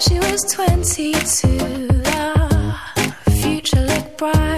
She was 22, the future looked bright.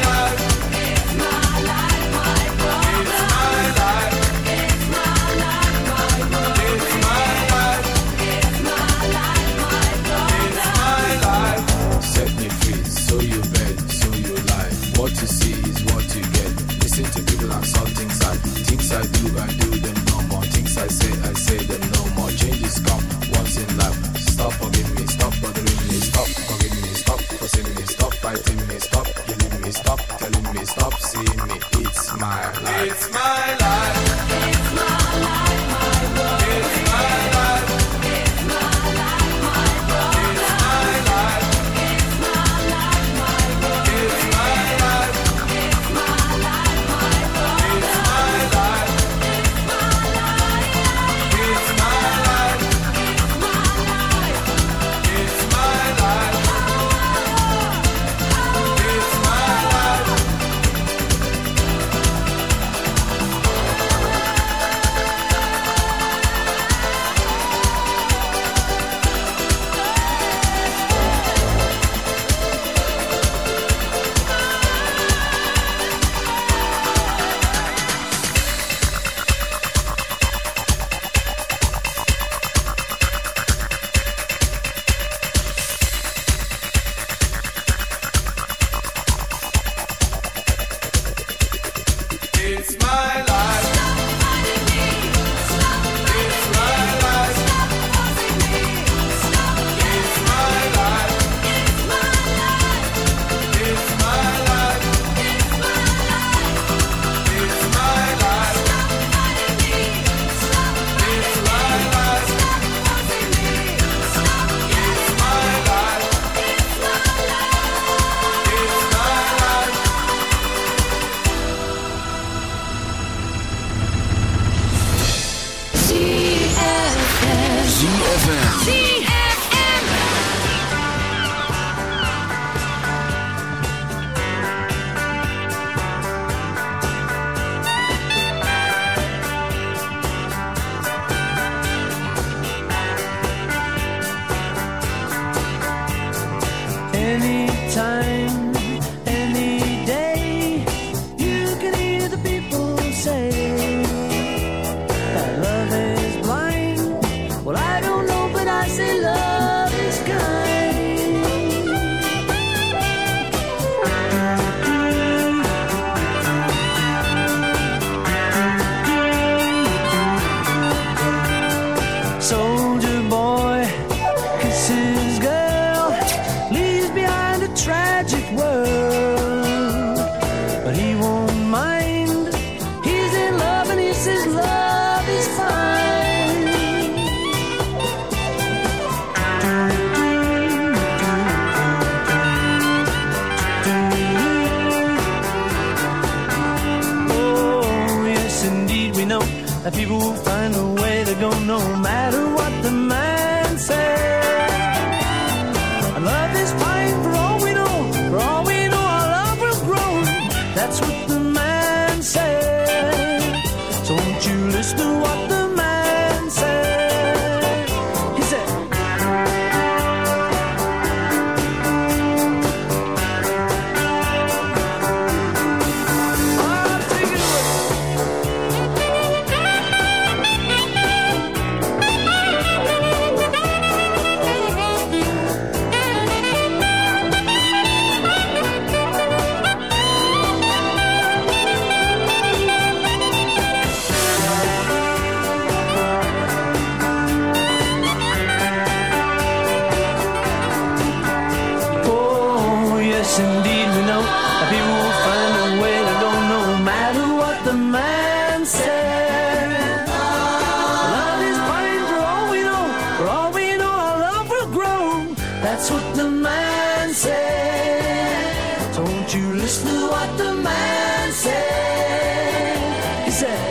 Jackson.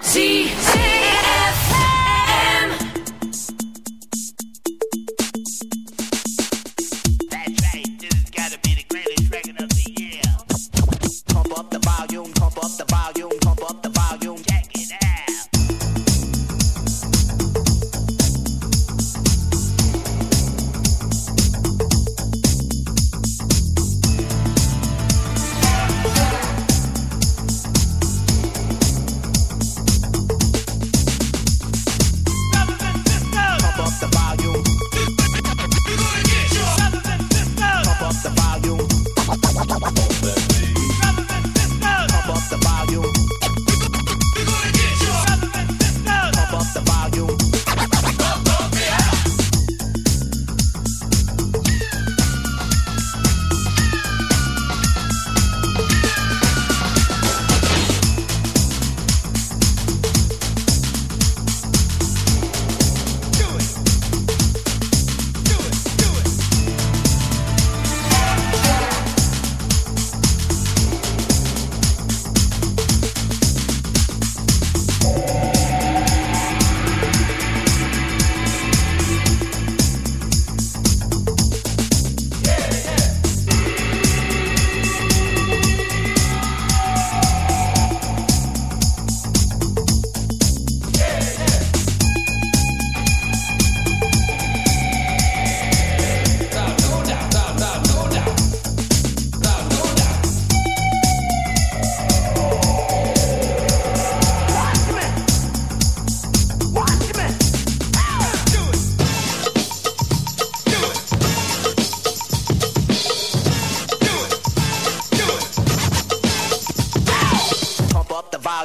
See, see.